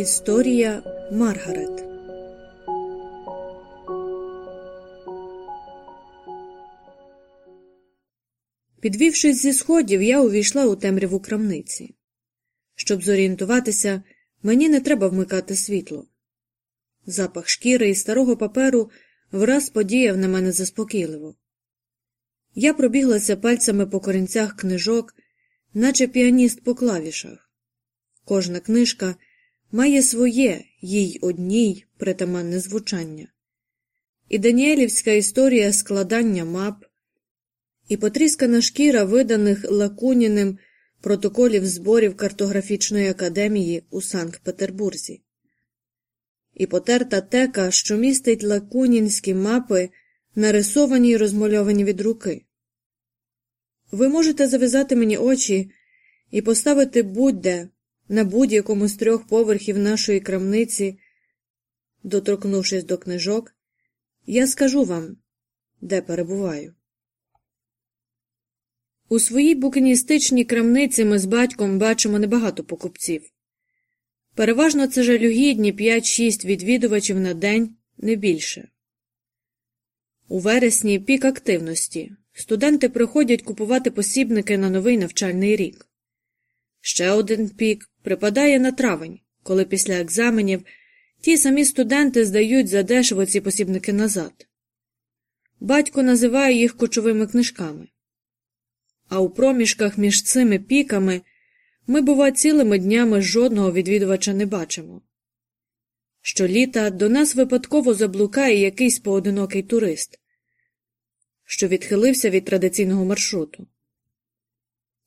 Історія Маргарет Підвівшись зі сходів, я увійшла у темряву крамниці. Щоб зорієнтуватися, мені не треба вмикати світло. Запах шкіри і старого паперу враз подіяв на мене заспокійливо. Я пробіглася пальцями по корінцях книжок, наче піаніст по клавішах. Кожна книжка має своє, їй одній притаманне звучання. І Даніелівська історія складання мап, і потріскана шкіра виданих Лакуніним протоколів зборів картографічної академії у Санкт Петербурзі, і потерта тека, що містить лакунінські мапи, нарисовані й розмальовані від руки. Ви можете зав'язати мені очі і поставити будь-де на будь-якому з трьох поверхів нашої крамниці, доторкнувшись до книжок, я скажу вам, де перебуваю. У своїй букіністичній крамниці ми з батьком бачимо небагато покупців. Переважно це жалюгідні 5-6 відвідувачів на день, не більше. У вересні пік активності. Студенти приходять купувати посібники на новий навчальний рік. Ще один пік припадає на травень, коли після екзаменів ті самі студенти здають задешево ці посібники назад. Батько називає їх кочовими книжками. А у проміжках між цими піками ми, бува, цілими днями жодного відвідувача не бачимо. Щоліта до нас випадково заблукає якийсь поодинокий турист, що відхилився від традиційного маршруту.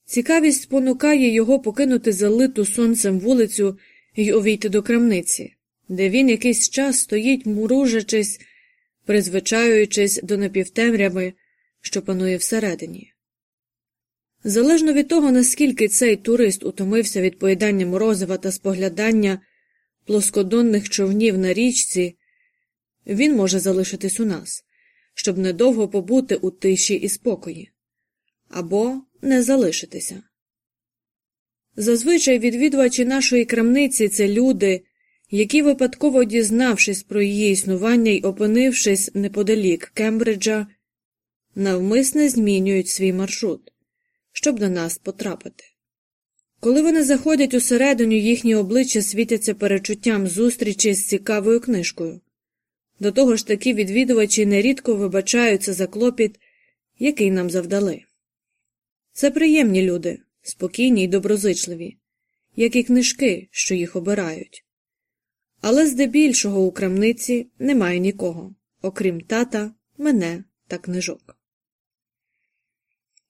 Цікавість спонукає його покинути залиту сонцем вулицю і увійти до крамниці, де він якийсь час стоїть, муружачись, призвичаюючись до напівтемряви, що панує всередині. Залежно від того, наскільки цей турист утомився від поїдання морозива та споглядання плоскодонних човнів на річці, він може залишитись у нас, щоб недовго побути у тиші і спокої, або не залишитися. Зазвичай відвідувачі нашої крамниці це люди, які, випадково дізнавшись про її існування і опинившись неподалік Кембриджа, навмисне змінюють свій маршрут щоб до нас потрапити. Коли вони заходять усередину, їхні обличчя світяться перечуттям зустрічі з цікавою книжкою. До того ж такі відвідувачі нерідко вибачаються за клопіт, який нам завдали. Це приємні люди, спокійні й доброзичливі, як і книжки, що їх обирають. Але здебільшого у крамниці немає нікого, окрім тата, мене та книжок.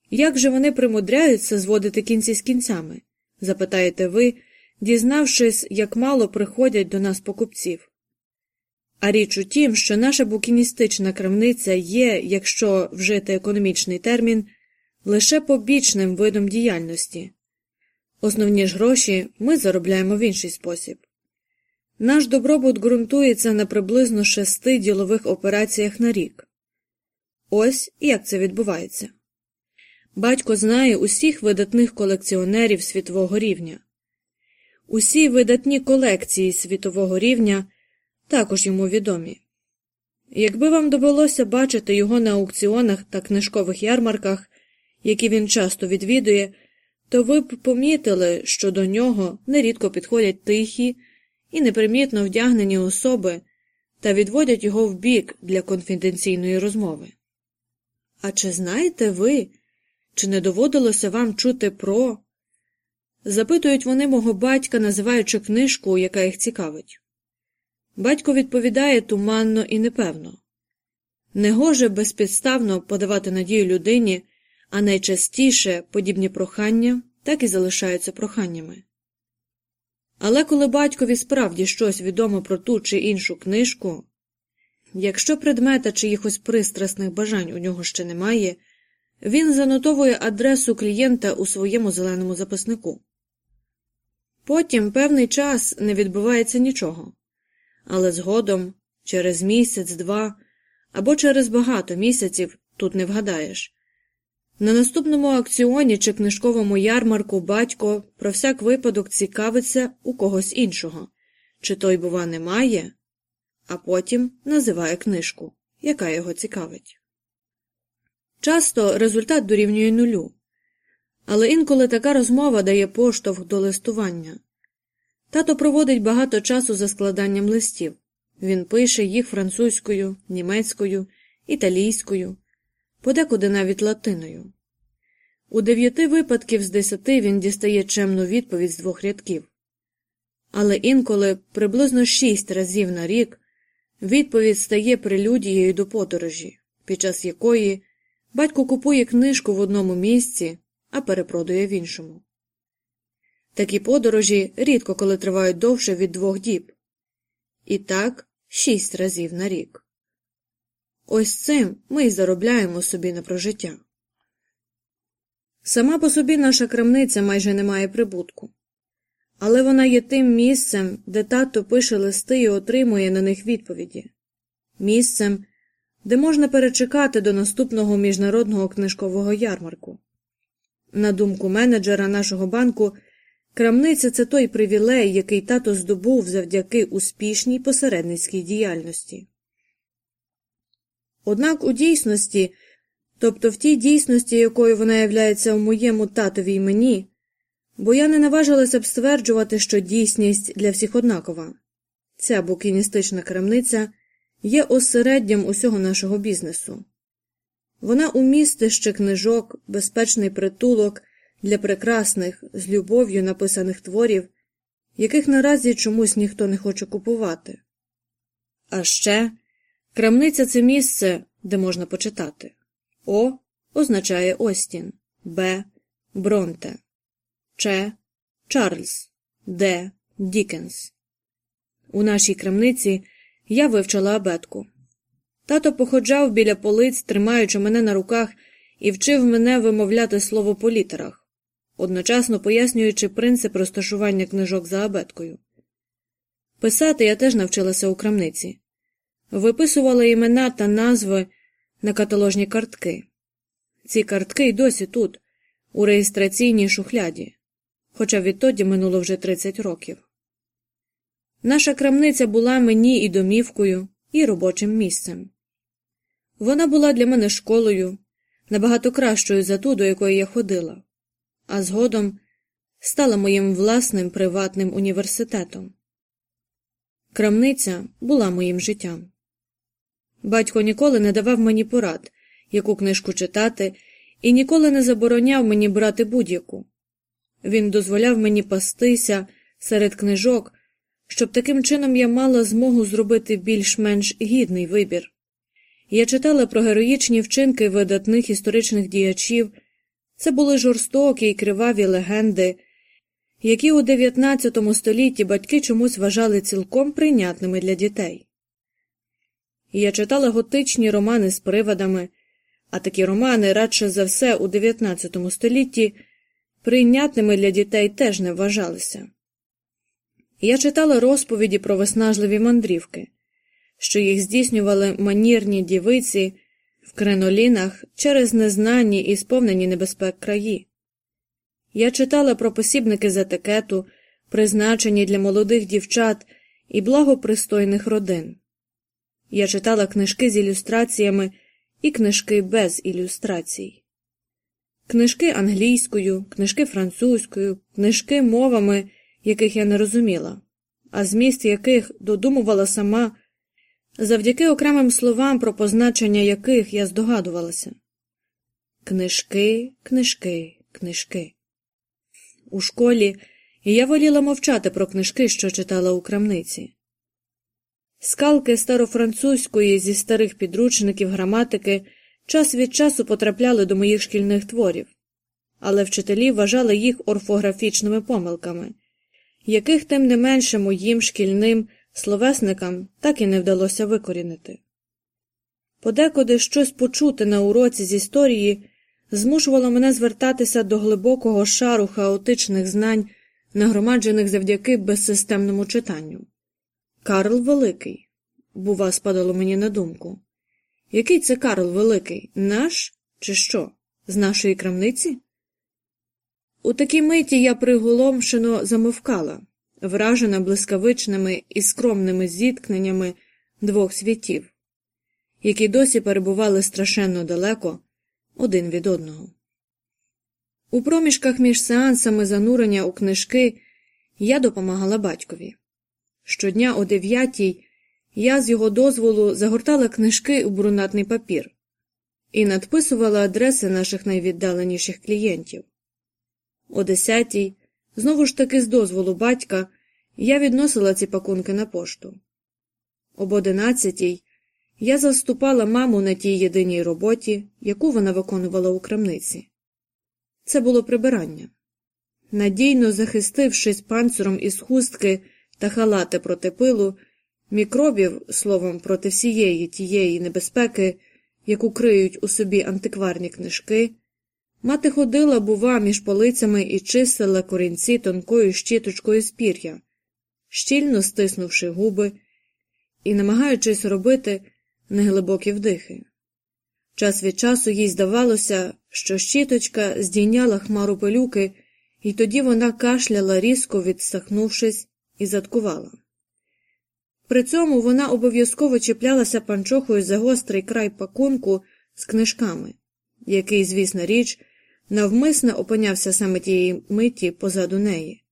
Як же вони примудряються зводити кінці з кінцями? запитаєте ви, дізнавшись, як мало приходять до нас покупців. А річ у тім, що наша букіністична крамниця є, якщо вжити економічний термін, лише побічним видом діяльності. Основні ж гроші ми заробляємо в інший спосіб. Наш добробут ґрунтується на приблизно шести ділових операціях на рік. Ось як це відбувається. Батько знає усіх видатних колекціонерів світового рівня. Усі видатні колекції світового рівня також йому відомі. Якби вам довелося бачити його на аукціонах та книжкових ярмарках, які він часто відвідує, то ви б помітили, що до нього нерідко підходять тихі і непримітно вдягнені особи та відводять його в бік для конфіденційної розмови. А чи знаєте ви? Чи не доводилося вам чути про. Запитують вони мого батька, називаючи книжку, яка їх цікавить. Батько відповідає туманно і непевно негоже безпідставно подавати надію людині, а найчастіше подібні прохання так і залишаються проханнями. Але коли батькові справді щось відомо про ту чи іншу книжку, якщо предмета чиїхось пристрасних бажань у нього ще немає, він занотовує адресу клієнта у своєму зеленому записнику. Потім певний час не відбувається нічого, але згодом, через місяць, два або через багато місяців тут не вгадаєш. На наступному акціоні чи книжковому ярмарку батько про всяк випадок цікавиться у когось іншого, чи той, бува, немає, а потім називає книжку, яка його цікавить. Часто результат дорівнює нулю, але інколи така розмова дає поштовх до листування. Тато проводить багато часу за складанням листів. Він пише їх французькою, німецькою, італійською, подекуди навіть латиною. У дев'яти випадків з десяти він дістає чемну відповідь з двох рядків. Але інколи приблизно шість разів на рік відповідь стає прелюдією до подорожі, під час якої батько купує книжку в одному місці, а перепродує в іншому. Такі подорожі рідко коли тривають довше від двох діб. І так шість разів на рік. Ось цим ми й заробляємо собі на прожиття. Сама по собі наша крамниця майже не має прибутку, але вона є тим місцем, де тато пише листи і отримує на них відповіді, місцем, де можна перечекати до наступного міжнародного книжкового ярмарку. На думку менеджера нашого банку, крамниця це той привілей, який тато здобув завдяки успішній посередницькій діяльності. Однак у дійсності, тобто в тій дійсності, якою вона являється у моєму татові й мені, бо я не наважилася б стверджувати, що дійсність для всіх однакова. Ця букіністична крамниця є осереддям усього нашого бізнесу. Вона умістище книжок, безпечний притулок для прекрасних, з любов'ю написаних творів, яких наразі чомусь ніхто не хоче купувати. А ще крамниця це місце, де можна почитати. О означає Остін, Б. Бронте, Ч. Чарльз, Д. Дікенс. У нашій крамниці я вивчила абетку. Тато походжав біля полиць, тримаючи мене на руках, і вчив мене вимовляти слова по літерах, одночасно пояснюючи принцип розташування книжок за абеткою. Писати я теж навчилася у крамниці, виписувала імена та назви на каталожні картки. Ці картки й досі тут, у реєстраційній шухляді, хоча відтоді минуло вже 30 років. Наша крамниця була мені і домівкою, і робочим місцем. Вона була для мене школою, набагато кращою за ту, до якої я ходила, а згодом стала моїм власним приватним університетом. Крамниця була моїм життям. Батько ніколи не давав мені порад, яку книжку читати, і ніколи не забороняв мені брати будь-яку. Він дозволяв мені пастися серед книжок, щоб таким чином я мала змогу зробити більш-менш гідний вибір. Я читала про героїчні вчинки видатних історичних діячів, це були жорстокі й криваві легенди, які у XIX столітті батьки чомусь вважали цілком прийнятними для дітей. Я читала готичні романи з приводами, а такі романи радше за все у XIX столітті прийнятними для дітей теж не вважалися. Я читала розповіді про виснажливі мандрівки що їх здійснювали манірні дівиці в кринолінах через незнані і сповнені небезпек краї. Я читала про посібники з етикету, призначені для молодих дівчат і благопристойних родин. Я читала книжки з ілюстраціями і книжки без ілюстрацій, книжки англійською, книжки французькою, книжки мовами, яких я не розуміла, а зміст яких додумувала сама завдяки окремим словам, про позначення яких я здогадувалася. Книжки, книжки, книжки. У школі я воліла мовчати про книжки, що читала у крамниці. Скалки старофранцузької зі старих підручників граматики час від часу потрапляли до моїх шкільних творів, але вчителі вважали їх орфографічними помилками, яких тим не менше моїм шкільним словесникам так і не вдалося викорінити. Подекуди щось почути на уроці з історії змушувало мене звертатися до глибокого шару хаотичних знань, нагромаджених завдяки безсистемному читанню. Карл Великий, бува, спадало мені на думку. Який це Карл Великий? Наш чи що? З нашої крамниці? У такій миті я приголомшено замовкала вражена блискавичними і скромними зіткненнями двох світів, які досі перебували страшенно далеко один від одного. У проміжках між сеансами занурення у книжки я допомагала батькові. Щодня о дев'ятій я з його дозволу загортала книжки у брунатний папір і надписувала адреси наших найвіддаленіших клієнтів. О десятій, знову ж таки з дозволу батька, я відносила ці пакунки на пошту. Об одинадцятій я заступала маму на тій єдиній роботі, яку вона виконувала у крамниці. Це було прибирання. Надійно захистившись панциром із хустки та халати проти пилу, мікробів, словом, проти всієї тієї небезпеки, яку криють у собі антикварні книжки, мати ходила, бува, між полицями і чистила корінці тонкою щіточкою з пір'я, щільно стиснувши губи і намагаючись робити неглибокі вдихи. Час від часу їй здавалося, що щіточка здійняла хмару пилюки, і тоді вона кашляла, різко відсахнувшись, і заткувала. При цьому вона обов'язково чіплялася панчохою за гострий край пакунку з книжками, який, звісна річ, навмисно опинявся саме тієї миті позаду неї.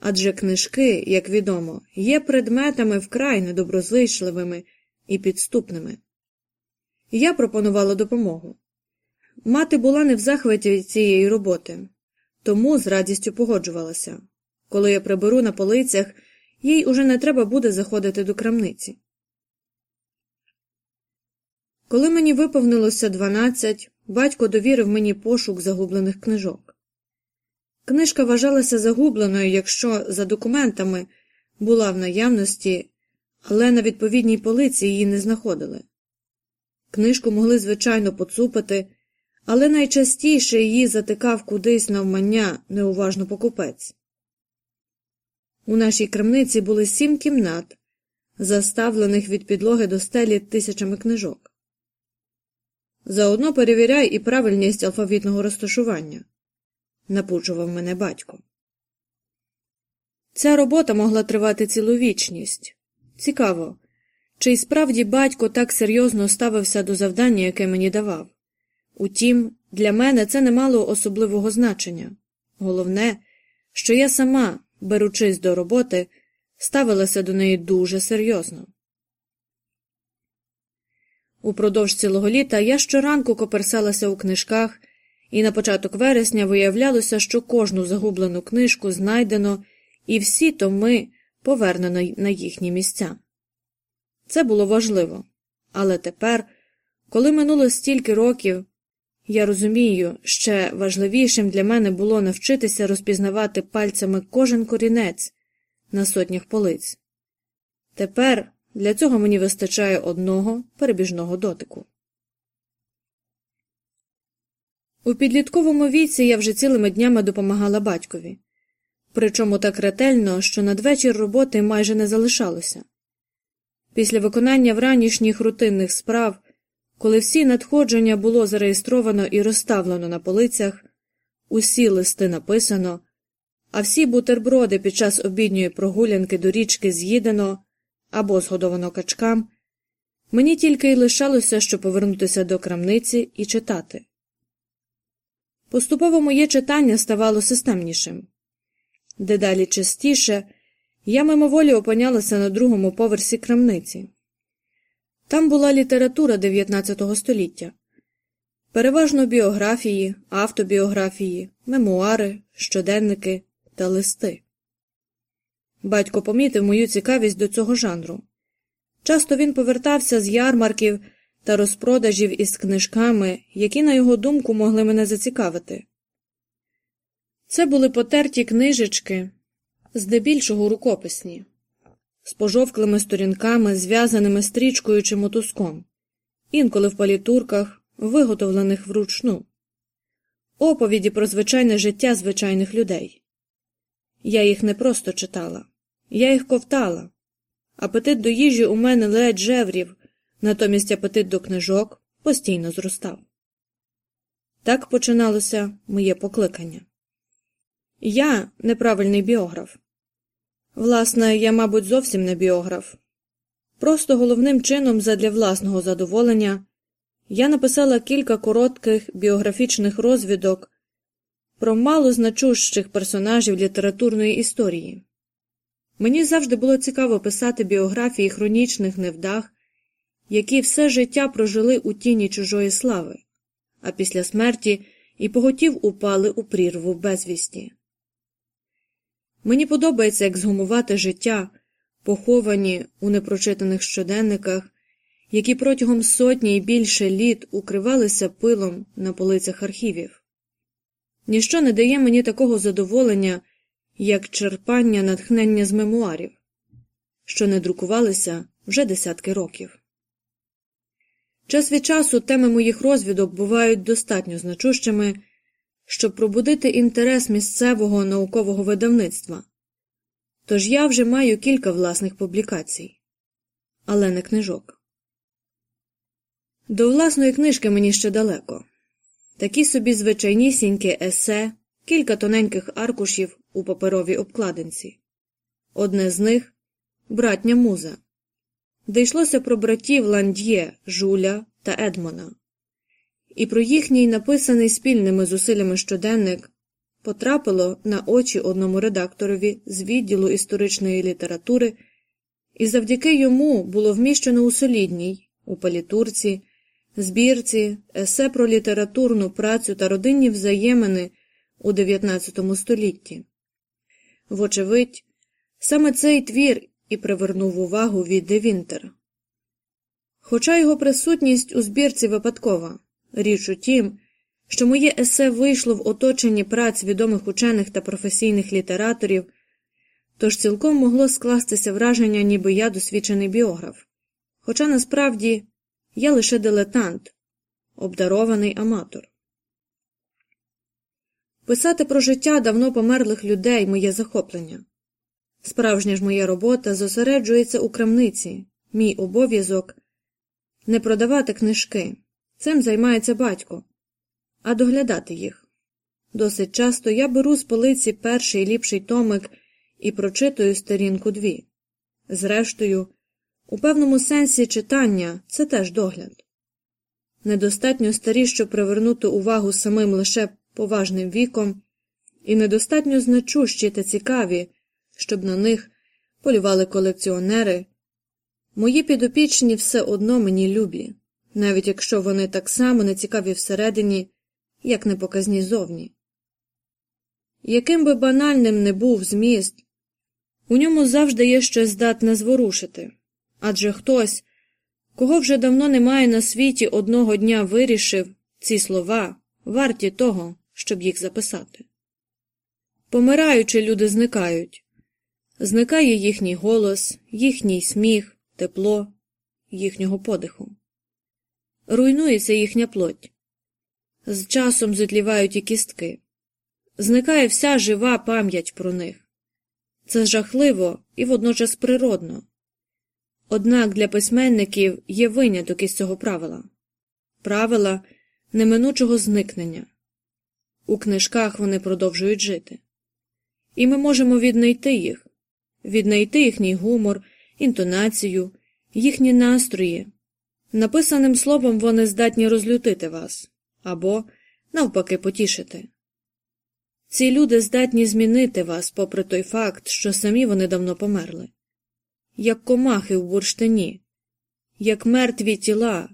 Адже книжки, як відомо, є предметами вкрай недоброзичливими і підступними. Я пропонувала допомогу. Мати була не в захваті від цієї роботи, тому з радістю погоджувалася. Коли я приберу на полицях, їй уже не треба буде заходити до крамниці. Коли мені виповнилося дванадцять, батько довірив мені пошук загублених книжок. Книжка вважалася загубленою, якщо за документами була в наявності, але на відповідній полиці її не знаходили. Книжку могли, звичайно, поцупити, але найчастіше її затикав кудись навмання неуважно покупець. У нашій крамниці були сім кімнат, заставлених від підлоги до стелі тисячами книжок. Заодно перевіряй і правильність алфавітного розташування, напуджував мене батько. Ця робота могла тривати цілу вічність. Цікаво, чи й справді батько так серйозно ставився до завдання, яке мені давав. Утім, для мене це не мало особливого значення. Головне, що я сама, беручись до роботи, ставилася до неї дуже серйозно. Упродовж цілого літа я щоранку коперсалася у книжках, і на початок вересня виявлялося, що кожну загублену книжку знайдено, і всі томи повернено на їхні місця. Це було важливо, але тепер, коли минуло стільки років, я розумію, ще важливішим для мене було навчитися розпізнавати пальцями кожен корінець на сотнях полиць. Тепер для цього мені вистачає одного перебіжного дотику. У підлітковому віці я вже цілими днями допомагала батькові, причому так ретельно, що надвечір роботи майже не залишалося. Після виконання вранішніх рутинних справ коли всі надходження було зареєстровано і розставлено на полицях, усі листи написано, а всі бутерброди під час обідньої прогулянки до річки з'їдено або згодовано качкам, мені тільки й лишалося, що повернутися до крамниці і читати. Поступово моє читання ставало системнішим. Дедалі частіше я мимоволі опинялася на другому поверсі крамниці. Там була література 19 століття, переважно біографії, автобіографії, мемуари, щоденники та листи. Батько помітив мою цікавість до цього жанру. Часто він повертався з ярмарків та розпродажів із книжками, які, на його думку, могли мене зацікавити. Це були потерті книжечки, здебільшого рукописні з пожовклими сторінками, зв'язаними стрічкою чи мотузком, інколи в палітурках, виготовлених вручну, оповіді про звичайне життя звичайних людей. Я їх не просто читала, я їх ковтала. Апетит до їжі у мене ледь жеврів, натомість апетит до книжок постійно зростав. Так починалося моє покликання. Я неправильний біограф. Власне, я, мабуть, зовсім не біограф. Просто головним чином задля власного задоволення я написала кілька коротких біографічних розвідок про мало значущих персонажів літературної історії. Мені завжди було цікаво писати біографії хронічних невдах, які все життя прожили у тіні чужої слави, а після смерті і поготів упали у прірву безвісті. Мені подобається ексгумувати життя, поховані у непрочитаних щоденниках, які протягом сотні і більше літ укривалися пилом на полицях архівів. Ніщо не дає мені такого задоволення, як черпання натхнення з мемуарів, що не друкувалися вже десятки років. Час від часу теми моїх розвідок бувають достатньо значущими, щоб пробудити інтерес місцевого наукового видавництва. Тож я вже маю кілька власних публікацій, але не книжок. До власної книжки мені ще далеко такі собі звичайнісінькі есе, кілька тоненьких аркушів у паперовій обкладинці. Одне з них братня муза, де йшлося про братів Ланд'є, Жуля та Едмона, і про їхній написаний спільними зусиллями щоденник потрапило на очі одному редакторові з відділу історичної літератури, і завдяки йому було вміщено у солідній, у палітурці, збірці, есе про літературну працю та родинні взаємини у XIX столітті. Вочевидь, саме цей твір і привернув увагу від Девінтер. Хоча його присутність у збірці випадкова, річ у тім, що моє есе вийшло в оточенні праць відомих учених та професійних літераторів, тож цілком могло скластися враження, ніби я досвідчений біограф. Хоча насправді я лише дилетант, обдарований аматор. Писати про життя давно померлих людей моє захоплення. Справжня ж моя робота зосереджується у крамниці, мій обов'язок не продавати книжки. Цим займається батько, а доглядати їх. Досить часто я беру з полиці перший ліпший томик і прочитую сторінку дві. Зрештою, у певному сенсі читання це теж догляд. Недостатньо старі, щоб привернути увагу самим лише поважним віком, і недостатньо значущі та цікаві, щоб на них полювали колекціонери. Мої підопічні все одно мені любі, навіть якщо вони так само нецікаві всередині, як непоказні зовні. Яким би банальним не був зміст, у ньому завжди є щось здатне зворушити адже хтось, кого вже давно немає на світі, одного дня вирішив ці слова варті того, щоб їх записати. Помираючи, люди зникають. Зникає їхній голос, їхній сміх, тепло, їхнього подиху. Руйнується їхня плоть. З часом зітлівають і кістки. Зникає вся жива пам'ять про них. Це жахливо і водночас природно. Однак для письменників є виняток із цього правила правила неминучого зникнення. У книжках вони продовжують жити. І ми можемо віднайти їх, віднайти їхній гумор, інтонацію, їхні настрої. Написаним словом вони здатні розлютити вас або, навпаки, потішити. Ці люди здатні змінити вас, попри той факт, що самі вони давно померли, як комахи в бурштині, як мертві тіла,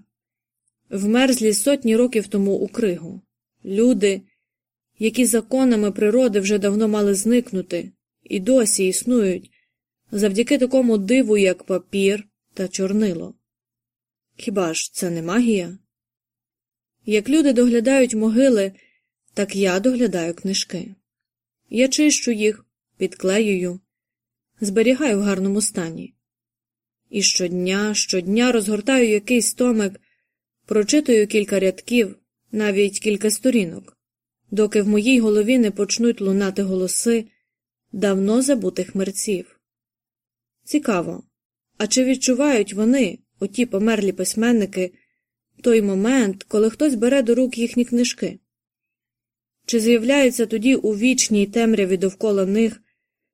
вмерзлі сотні років тому у кригу, люди, які законами природи вже давно мали зникнути і досі існують завдяки такому диву, як папір та чорнило. Хіба ж це не магія? Як люди доглядають могили, так я доглядаю книжки. Я чищу їх, підклеюю, зберігаю в гарному стані. І щодня, щодня розгортаю якийсь томик, прочитую кілька рядків, навіть кілька сторінок, доки в моїй голові не почнуть лунати голоси давно забутих мерців. Цікаво, а чи відчувають вони, оті померлі письменники, той момент, коли хтось бере до рук їхні книжки? Чи з'являється тоді у вічній темряві довкола них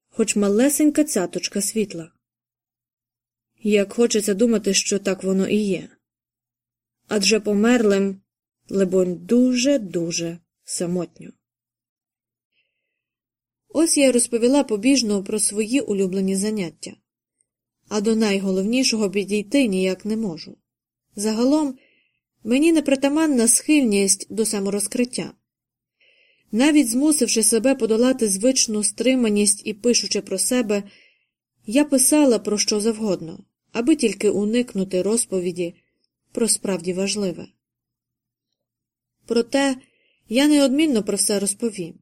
хоч малесенька цяточка світла. Як хочеться думати, що так воно і є. Адже померлим, либонь, дуже дуже самотньо. Ось я розповіла побіжно про свої улюблені заняття, а до найголовнішого підійти ніяк не можу. Загалом мені непритаманна схильність до саморозкриття. Навіть змусивши себе подолати звичну стриманість і пишучи про себе, я писала про що завгодно, аби тільки уникнути розповіді про справді важливе. Проте я неодмінно про все розповім.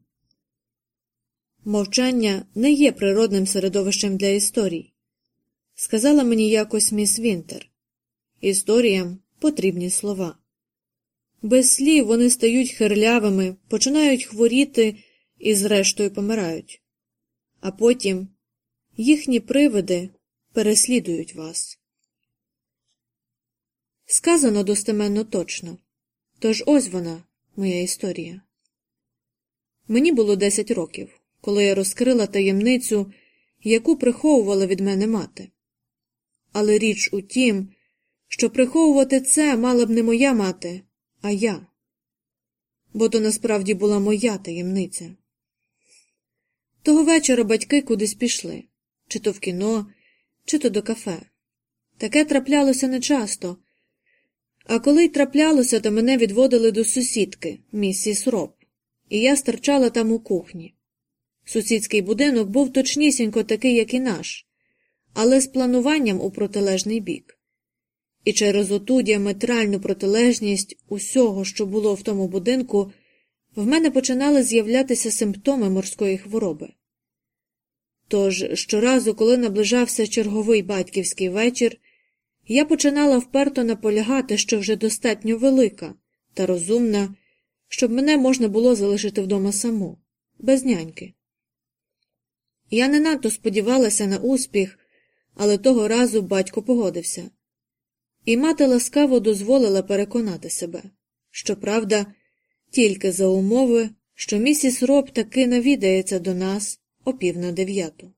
Мовчання не є природним середовищем для історій. Сказала мені якось міс Вінтер. Історіям потрібні слова. Без слів вони стають хирлявими, починають хворіти і, зрештою, помирають. А потім їхні привиди переслідують вас. Сказано достеменно точно. Тож ось вона, моя історія. Мені було 10 років коли я розкрила таємницю, яку приховувала від мене мати. Але річ у тім, що приховувати це мала б не моя мати, а я. Бо то насправді була моя таємниця. Того вечора батьки кудись пішли чи то в кіно, чи то до кафе. Таке траплялося нечасто. А коли й траплялося, то мене відводили до сусідки, місіс Роб, і я стирчала там у кухні. Сусідський будинок був точнісінько такий, як і наш, але з плануванням у протилежний бік. І через оту діаметральну протилежність усього, що було в тому будинку, в мене починали з'являтися симптоми морської хвороби. Тож щоразу, коли наближався черговий батьківський вечір, я починала вперто наполягати, що вже достатньо велика та розумна, щоб мене можна було залишити вдома саму, без няньки. Я не надто сподівалася на успіх, але того разу батько погодився. І мати ласкаво дозволила переконати себе. Щоправда, тільки за умови, що місіс Роб таки навідається до нас о пів на дев'яту.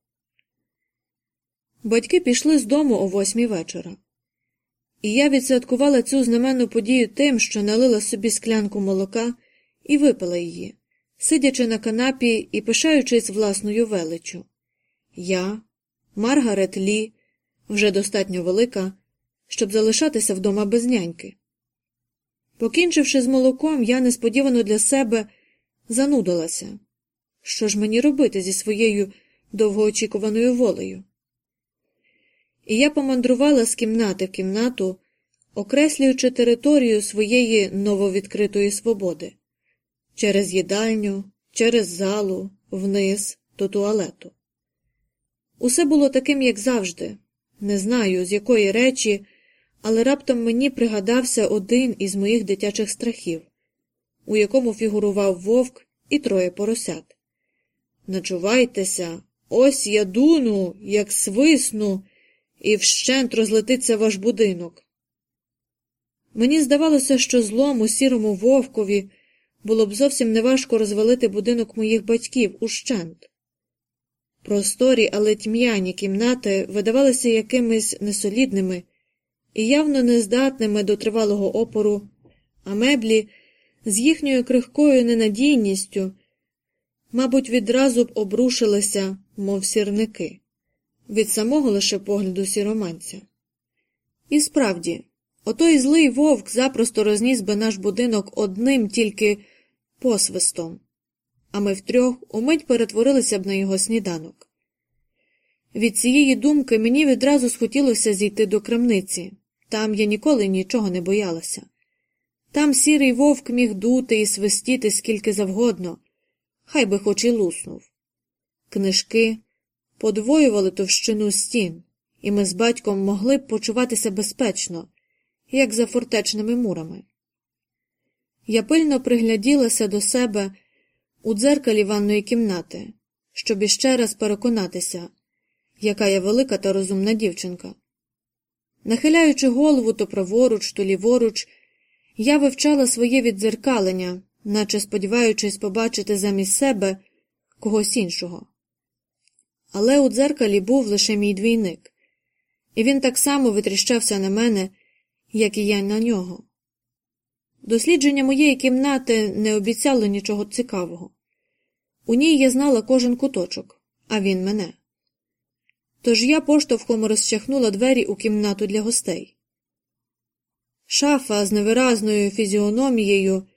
Батьки пішли з дому о восьмій вечора, і я відсвяткувала цю знаменну подію тим, що налила собі склянку молока і випила її сидячи на канапі і пишаючись власною величчю. Я, Маргарет Лі, вже достатньо велика, щоб залишатися вдома без няньки. Покінчивши з молоком, я несподівано для себе занудилася. Що ж мені робити зі своєю довгоочікуваною волею? І я помандрувала з кімнати в кімнату, окреслюючи територію своєї нововідкритої свободи через їдальню, через залу, вниз до туалету. Усе було таким, як завжди, не знаю, з якої речі, але раптом мені пригадався один із моїх дитячих страхів, у якому фігурував вовк і троє поросят. Начувайтеся, ось я дуну, як свисну, і вщент розлетиться ваш будинок. Мені здавалося, що злому сірому вовкові було б зовсім неважко розвалити будинок моїх батьків ущент. Просторі, але тьмяні кімнати видавалися якимись несолідними і явно нездатними до тривалого опору, а меблі з їхньою крихкою ненадійністю, мабуть, відразу б обрушилися, мов сірники, від самого лише погляду сіроманця. І справді, отой злий вовк запросто розніс би наш будинок одним тільки посвистом, а ми втрьох умить перетворилися б на його сніданок. Від цієї думки мені відразу схотілося зійти до крамниці. Там я ніколи нічого не боялася. Там сірий вовк міг дути і свистіти скільки завгодно, хай би хоч і луснув. Книжки подвоювали товщину стін, і ми з батьком могли б почуватися безпечно, як за фортечними мурами. Я пильно пригляділася до себе у дзеркалі ванної кімнати, щоб іще раз переконатися, яка я велика та розумна дівчинка. Нахиляючи голову то праворуч, то ліворуч, я вивчала своє віддзеркалення, наче сподіваючись побачити замість себе когось іншого. але у дзеркалі був лише мій двійник, і він так само витріщався на мене, як і я на нього. Дослідження моєї кімнати не обіцяло нічого цікавого. У ній я знала кожен куточок, а він мене. Тож я поштовхом розчахнула двері у кімнату для гостей. Шафа з невиразною фізіономією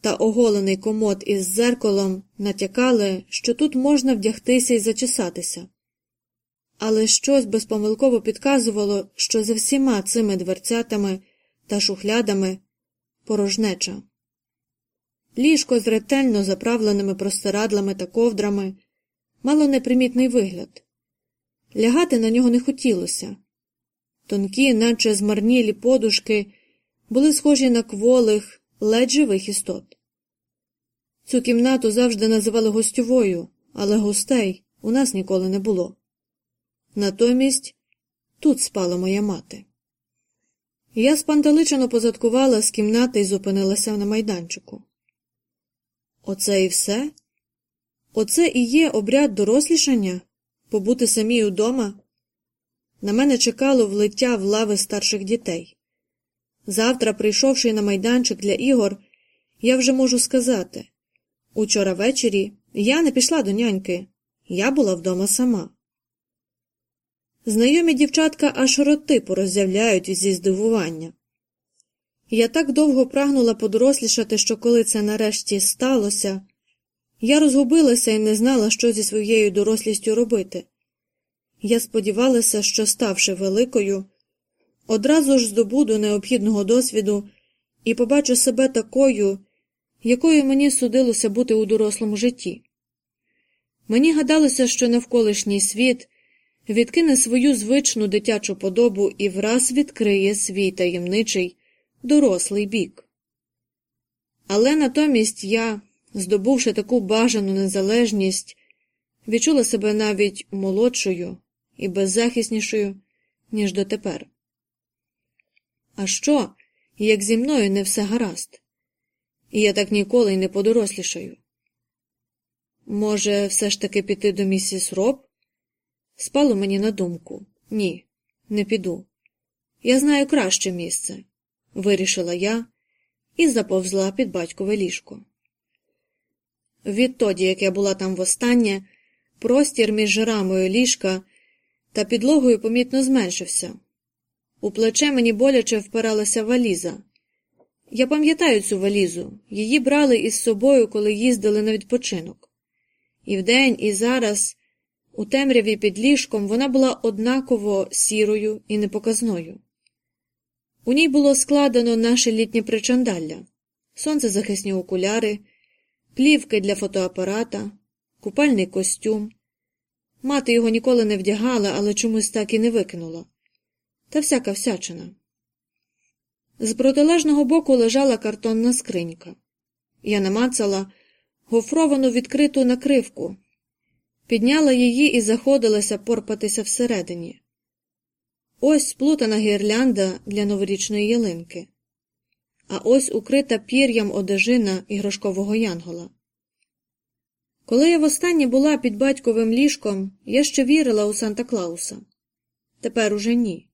та оголений комод із зеркалом натякали, що тут можна вдягтися і зачесатися. Але щось безпомилково підказувало, що за всіма цими дверцятами та шухлядами порожнеча. Ліжко з ретельно заправленими простирадлами та ковдрами мало непримітний вигляд. Лягати на нього не хотілося. Тонкі, наче змарнілі подушки, були схожі на кволих, ледь живих істот. Цю кімнату завжди називали гостьовою, але гостей у нас ніколи не було. Натомість тут спала моя мати. Я спантеличено позадкувала з кімнати і зупинилася на майданчику. Оце і все? Оце і є обряд дорослішання побути самій удома? На мене чекало влиття в лави старших дітей. Завтра, прийшовши на майданчик для ігор, я вже можу сказати учора ввечері я не пішла до няньки, я була вдома сама. Знайомі дівчатка аж роти пороззявляють зі здивування. Я так довго прагнула подорослішати, що коли це нарешті сталося, я розгубилася і не знала, що зі своєю дорослістю робити. Я сподівалася, що, ставши великою, одразу ж здобуду необхідного досвіду і побачу себе такою, якою мені судилося бути у дорослому житті. Мені гадалося, що навколишній світ відкине свою звичну дитячу подобу і враз відкриє свій таємничий дорослий бік. Але натомість я, здобувши таку бажану незалежність, відчула себе навіть молодшою і беззахиснішою, ніж дотепер. А що, як зі мною не все гаразд? І я так ніколи й не подорослішаю. Може, все ж таки піти до місіс Роб? Спало мені на думку ні, не піду. Я знаю краще місце, вирішила я і заповзла під батькове ліжко. Відтоді, як я була там востаннє, простір між рамою ліжка та підлогою помітно зменшився. У плече мені боляче впиралася валіза. Я пам'ятаю цю валізу, її брали із собою, коли їздили на відпочинок. І вдень, і зараз, у темряві під ліжком, вона була однаково сірою і непоказною. У ній було складено наше літнє причандалля, сонцезахисні окуляри, плівки для фотоапарата, купальний костюм. Мати його ніколи не вдягала, але чомусь так і не викинула. Та всяка всячина. З протилежного боку лежала картонна скринька. Я намацала гофровану відкриту накривку, підняла її і заходилася порпатися всередині. Ось сплутана гірлянда для новорічної ялинки, а ось укрита пір'ям одежина іграшкового янгола. Коли я востаннє була під батьковим ліжком, я ще вірила у Санта Клауса. Тепер уже ні.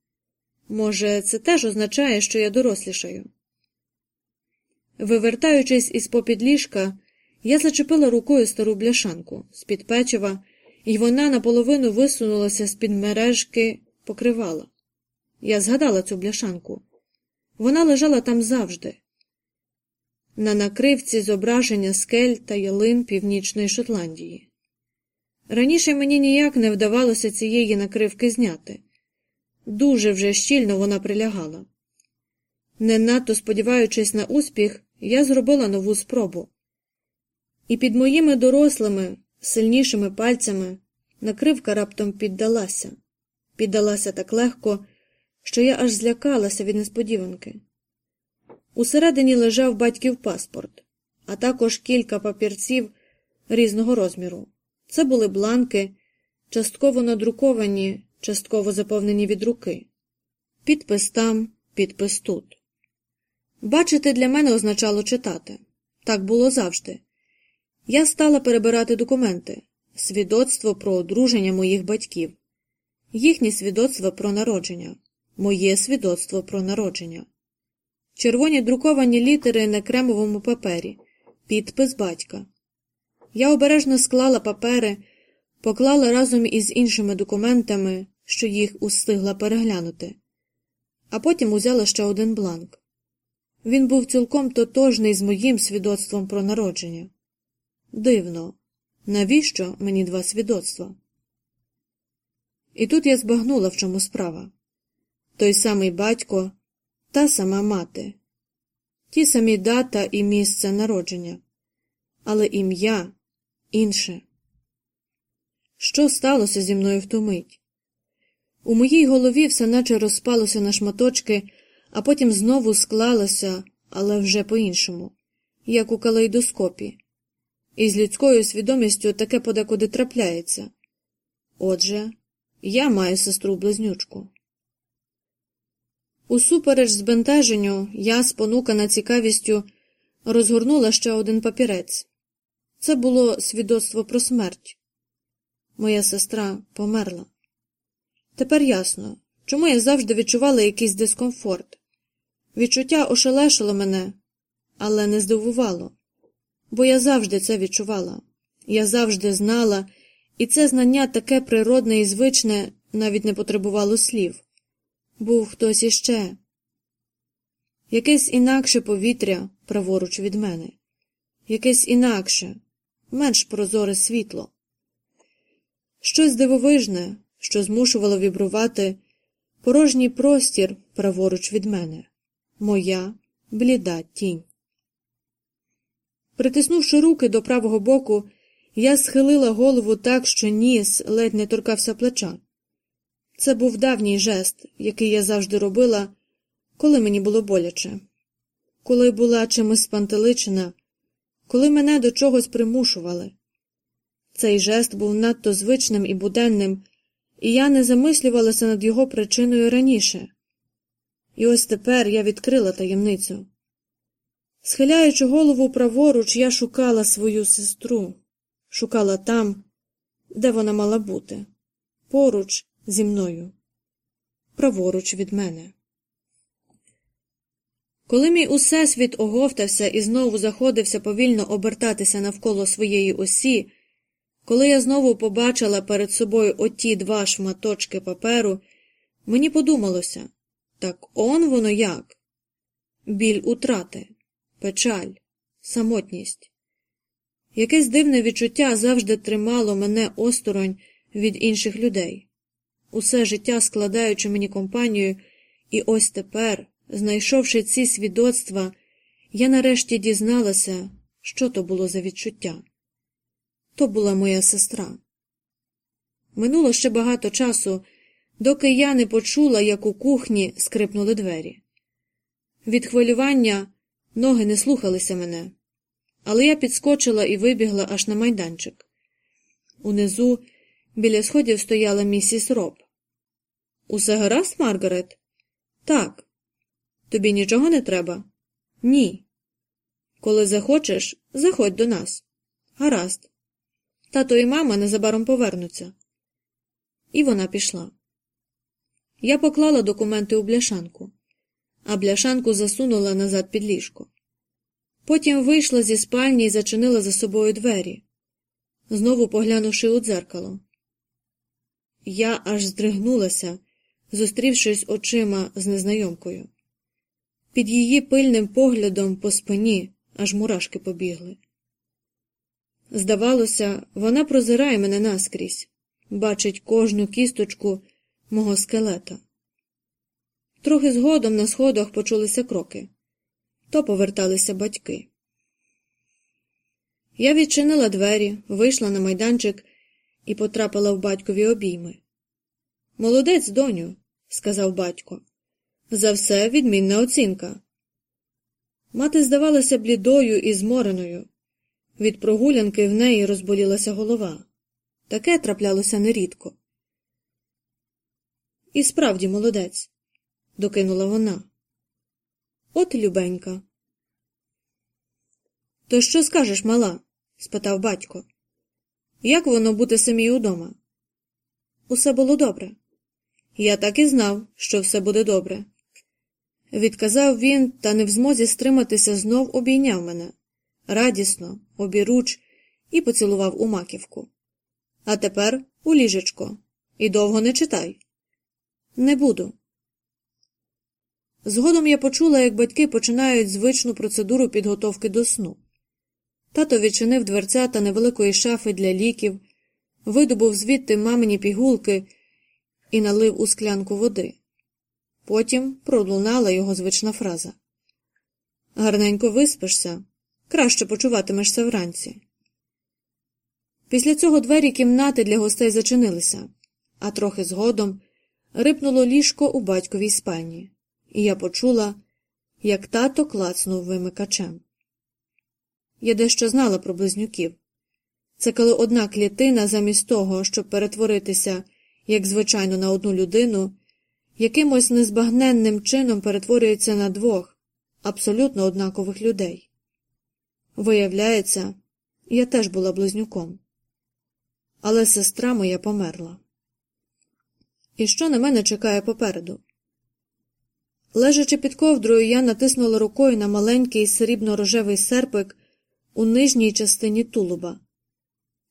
Може, це теж означає, що я дорослішаю. Вивертаючись із попід ліжка, я зачепила рукою стару бляшанку з під печива, і вона наполовину висунулася з під мережки покривала. Я згадала цю бляшанку. Вона лежала там завжди. На накривці зображення скель та ялин Північної Шотландії. Раніше мені ніяк не вдавалося цієї накривки зняти. Дуже вже щільно вона прилягала. Не надто сподіваючись на успіх, я зробила нову спробу. І під моїми дорослими, сильнішими пальцями накривка раптом піддалася, піддалася так легко, що я аж злякалася від несподіванки. Усередині лежав батьків паспорт, а також кілька папірців різного розміру. Це були бланки, частково надруковані, частково заповнені від руки. Підпис там, підпис тут. Бачити для мене означало читати. Так було завжди. Я стала перебирати документи, свідоцтво про одруження моїх батьків, їхнє свідоцтво про народження, моє свідоцтво про народження, червоні друковані літери на кремовому папері, підпис батька. Я обережно склала папери, поклала разом із іншими документами, що їх устигла переглянути, а потім узяла ще один бланк. Він був цілком тотожний з моїм свідоцтвом про народження. Дивно, навіщо мені два свідоцтва? І тут я збагнула, в чому справа той самий батько, та сама мати, ті самі дата і місце народження, але ім'я інше. Що сталося зі мною в ту мить? У моїй голові все наче розпалося на шматочки, а потім знову склалося, але вже по-іншому, як у калейдоскопі. І з людською свідомістю таке подекуди трапляється. Отже, я маю сестру близнючку. Усупереч збентеженню, я, спонукана цікавістю, розгорнула ще один папірець. Це було свідоцтво про смерть. Моя сестра померла. Тепер ясно, чому я завжди відчувала якийсь дискомфорт. Відчуття ошелешило мене, але не здивувало, бо я завжди це відчувала, я завжди знала, і це знання таке природне і звичне навіть не потребувало слів. Був хтось іще, якесь інакше повітря праворуч від мене, якесь інакше, менш прозоре світло, щось дивовижне, що змушувало вібрувати порожній простір праворуч від мене, моя бліда тінь. Притиснувши руки до правого боку, я схилила голову так, що ніс ледь не торкався плеча. Це був давній жест, який я завжди робила, коли мені було боляче, коли була чимось спантеличена, коли мене до чогось примушували. Цей жест був надто звичним і буденним, і я не замислювалася над його причиною раніше. І ось тепер я відкрила таємницю. Схиляючи голову праворуч, я шукала свою сестру, шукала там, де вона мала бути, поруч зі мною, праворуч від мене. Коли мій усесвіт оговтався і знову заходився повільно обертатися навколо своєї осі, коли я знову побачила перед собою оті два шматочки паперу, мені подумалося так он воно як? Біль утрати, печаль, самотність. Якесь дивне відчуття завжди тримало мене осторонь від інших людей, усе життя складаючи мені компанію, і ось тепер, знайшовши ці свідоцтва, я нарешті дізналася, що то було за відчуття. То була моя сестра. Минуло ще багато часу, доки я не почула, як у кухні скрипнули двері. Від хвилювання ноги не слухалися мене, але я підскочила і вибігла аж на майданчик. Унизу біля сходів стояла місіс Роб. Усе гаразд, Маргарет? Так. Тобі нічого не треба? Ні. Коли захочеш, заходь до нас. Гаразд. Тато і мама незабаром повернуться. І вона пішла. Я поклала документи у бляшанку, а бляшанку засунула назад під ліжко. Потім вийшла зі спальні і зачинила за собою двері, знову поглянувши у дзеркало. Я аж здригнулася, зустрівшись очима з незнайомкою. Під її пильним поглядом по спині аж мурашки побігли. Здавалося, вона прозирає мене наскрізь, бачить кожну кісточку мого скелета. Трохи згодом на сходах почулися кроки то поверталися батьки. Я відчинила двері, вийшла на майданчик і потрапила в батькові обійми. Молодець, доню, сказав батько. За все відмінна оцінка. Мати здавалася блідою і змореною. Від прогулянки в неї розболілася голова. Таке траплялося нерідко. І справді молодець, докинула вона. От любенька. То що скажеш, мала? спитав батько. Як воно бути самій удома? Усе було добре. Я так і знав, що все буде добре. Відказав він, та не в змозі стриматися, знов обійняв мене радісно, обіруч і поцілував у маківку. А тепер у ліжечко. І довго не читай. Не буду. Згодом я почула, як батьки починають звичну процедуру підготовки до сну. Тато відчинив дверцята невеликої шафи для ліків, видобув звідти мамині пігулки і налив у склянку води. Потім пролунала його звична фраза Гарненько виспишся, краще почуватимешся вранці. Після цього двері кімнати для гостей зачинилися, а трохи згодом рипнуло ліжко у батьковій спальні, і я почула, як тато клацнув вимикачем. Я дещо знала про близнюків. Це коли одна клітина, замість того, щоб перетворитися, як звичайно, на одну людину, якимось незбагненним чином перетворюється на двох абсолютно однакових людей. Виявляється, я теж була близнюком. Але сестра моя померла. І що на мене чекає попереду? Лежачи під ковдрою, я натиснула рукою на маленький срібно-рожевий серпик у нижній частині тулуба.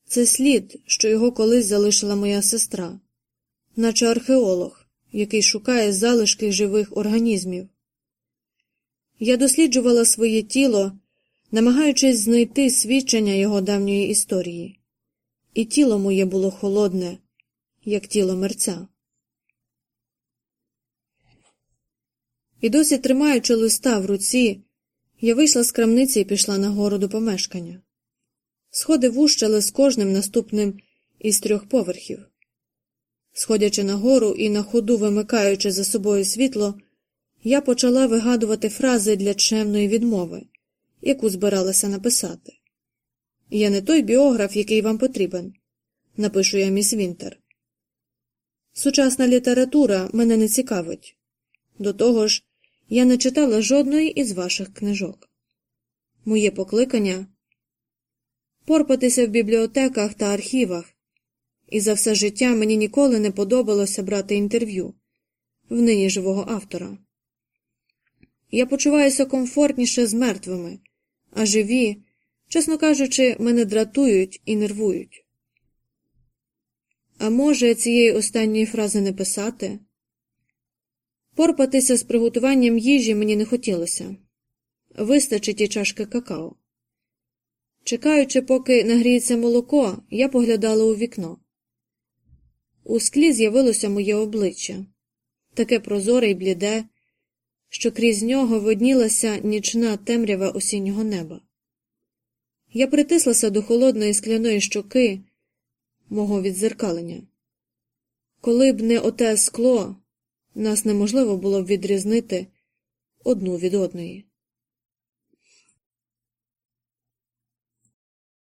Це слід, що його колись залишила моя сестра, наче археолог, який шукає залишки живих організмів. Я досліджувала своє тіло, намагаючись знайти свідчення його давньої історії, і тіло моє було холодне, як тіло мерця. І досі тримаючи листа в руці, я вийшла з крамниці і пішла нагору до помешкання. Сходи вущали з кожним наступним із трьох поверхів. Сходячи нагору і на ходу вимикаючи за собою світло, я почала вигадувати фрази для чемної відмови, яку збиралася написати. Я не той біограф, який вам потрібен, напишу я міс Вінтер. Сучасна література мене не цікавить. До того ж, я не читала жодної із ваших книжок. Моє покликання порпатися в бібліотеках та архівах, і за все життя мені ніколи не подобалося брати інтерв'ю в нині живого автора. Я почуваюся комфортніше з мертвими, а живі, чесно кажучи, мене дратують і нервують. А може, цієї останньої фрази не писати? Порпатися з приготуванням їжі мені не хотілося вистачить і чашки какао. Чекаючи, поки нагріється молоко, я поглядала у вікно. У склі з'явилося моє обличчя таке прозоре й бліде, що крізь нього виднілася нічна темрява осіннього неба. Я притислася до холодної скляної щоки мого відзеркалення. Коли б не оте скло, нас неможливо було б відрізнити одну від одної.